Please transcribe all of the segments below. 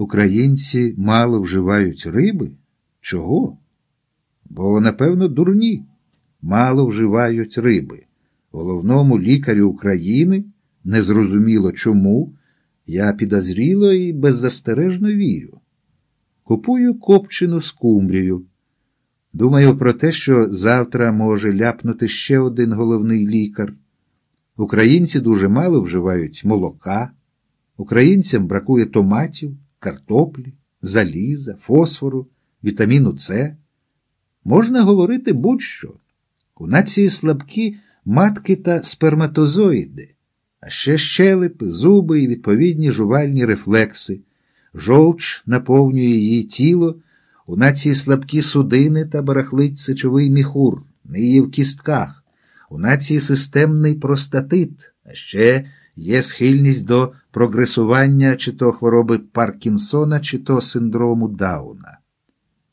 Українці мало вживають риби? Чого? Бо, напевно, дурні, мало вживають риби. Головному лікарю України незрозуміло чому, я підозріло і беззастережно вірю. Купую копчину скумбрію. Думаю про те, що завтра може ляпнути ще один головний лікар. Українці дуже мало вживають молока, українцям бракує томатів, картоплі, заліза, фосфору, вітаміну С. Можна говорити будь-що. У нації слабкі матки та сперматозоїди, а ще щелепи, зуби і відповідні жувальні рефлекси. Жовч наповнює її тіло, у нації слабкі судини та барахлить сечовий міхур, ниє в кістках, у нації системний простатит, а ще є схильність до прогресування чи то хвороби Паркінсона, чи то синдрому Дауна.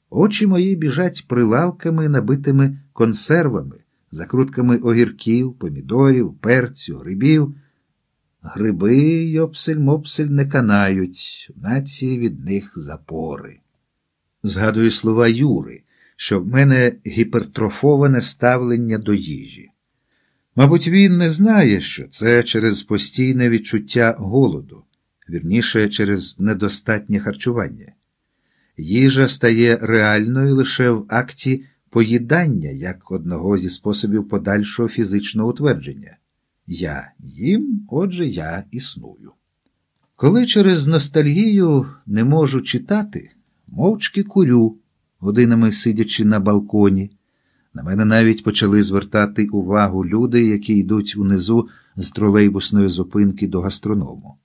Очі мої біжать прилавками, набитими консервами, закрутками огірків, помідорів, перцю, грибів. Гриби йопсель-мопсель не канають, в нації від них запори. Згадую слова Юри, що в мене гіпертрофоване ставлення до їжі. Мабуть, він не знає, що це через постійне відчуття голоду, вірніше через недостатнє харчування. Їжа стає реальною лише в акті поїдання як одного зі способів подальшого фізичного утвердження. Я їм, отже, я існую. Коли через ностальгію не можу читати, мовчки курю, годинами сидячи на балконі. На мене навіть почали звертати увагу люди, які йдуть унизу з тролейбусної зупинки до гастроному.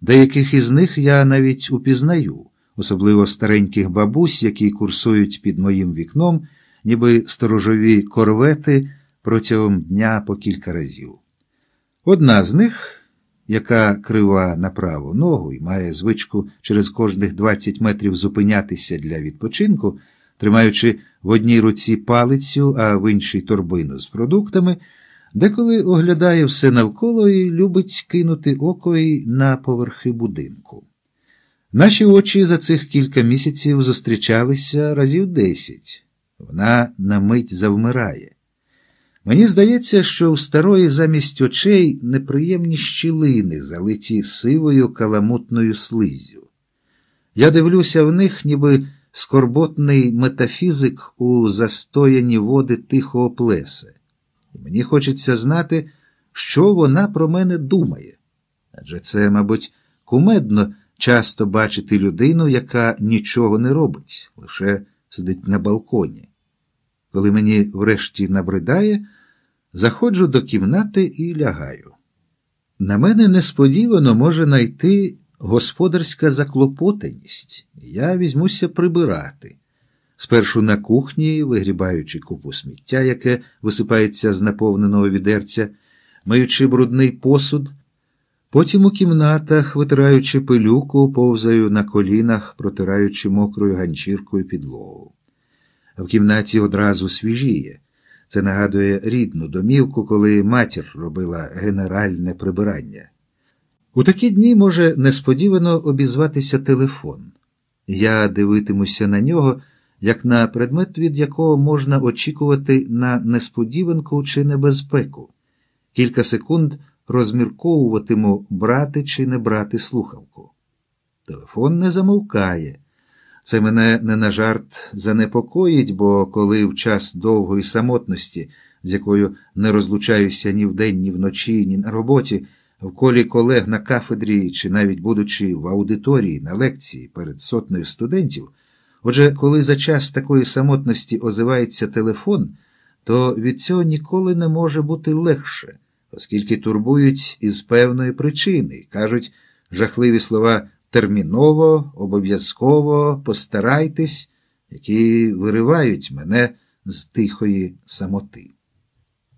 Деяких із них я навіть упізнаю, особливо стареньких бабусь, які курсують під моїм вікном, ніби сторожові корвети протягом дня по кілька разів. Одна з них, яка крива на праву ногу і має звичку через кожних 20 метрів зупинятися для відпочинку, тримаючи в одній руці палицю, а в іншій торбину з продуктами, деколи оглядає все навколо і любить кинути око й на поверхи будинку. Наші очі за цих кілька місяців зустрічалися разів десять. Вона на мить завмирає. Мені здається, що у старої замість очей неприємні щілини, залиті сивою каламутною слизю. Я дивлюся в них, ніби скорботний метафізик у застояні води тихого плеса. І мені хочеться знати, що вона про мене думає. Адже це, мабуть, кумедно часто бачити людину, яка нічого не робить, лише сидить на балконі. Коли мені врешті набридає, заходжу до кімнати і лягаю. На мене несподівано може найти господарська заклопотаність, я візьмуся прибирати. Спершу на кухні, вигрібаючи купу сміття, яке висипається з наповненого відерця, маючи брудний посуд, потім у кімнатах, витираючи пилюку, повзаю на колінах, протираючи мокрою ганчіркою підлогу. В кімнаті одразу свіжіє. Це нагадує рідну домівку, коли матір робила генеральне прибирання. У такі дні може несподівано обізватися телефон. Я дивитимуся на нього, як на предмет, від якого можна очікувати на несподіванку чи небезпеку. Кілька секунд розмірковуватиму, брати чи не брати слухавку. Телефон не замовкає. Це мене не на жарт занепокоїть, бо коли в час довгої самотності, з якою не розлучаюся ні вдень, ні вночі, ні на роботі, в колі колег на кафедрі чи навіть будучи в аудиторії на лекції перед сотнею студентів, отже, коли за час такої самотності озивається телефон, то від цього ніколи не може бути легше, оскільки турбують із певної причини, кажуть жахливі слова терміново, обов'язково постарайтесь, які виривають мене з тихої самоти.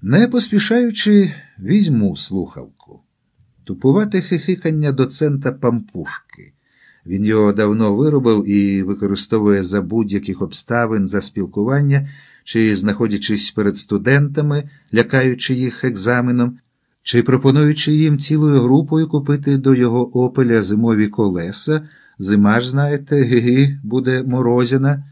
Не поспішаючи, візьму слухавку. Тупувате хихикання доцента Пампушки. Він його давно виробив і використовує за будь-яких обставин за спілкування, чи знаходячись перед студентами, лякаючи їх екзаменом, чи пропонуючи їм цілою групою купити до його опеля зимові колеса, Зима ж, знаєте, гі буде морозяна.